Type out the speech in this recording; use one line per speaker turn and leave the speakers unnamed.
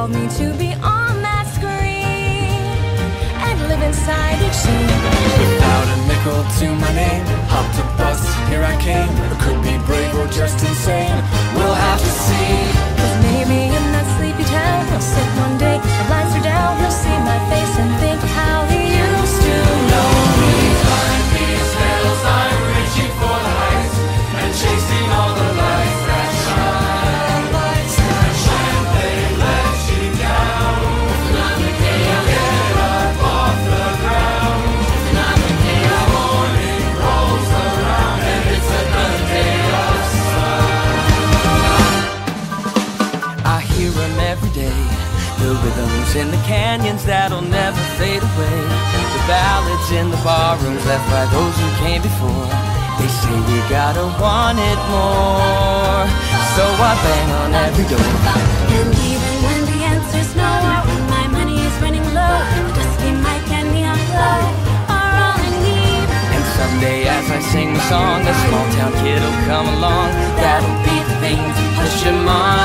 told me to be on that screen and live inside each scene.
Without a nickel to my name, hopped
hear them every day. The rhythms in the canyons that'll never fade away. The ballads in the barrooms left by those who came before. They say we gotta want it more. So I bang on every door.
And even when the answer's no, my money is running low, dusty mic and neon glow are all I need.
And someday as I sing the song, a small town kid will come along. That'll be the thing to push him on.